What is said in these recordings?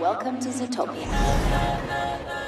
Welcome to Zootopia.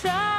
Try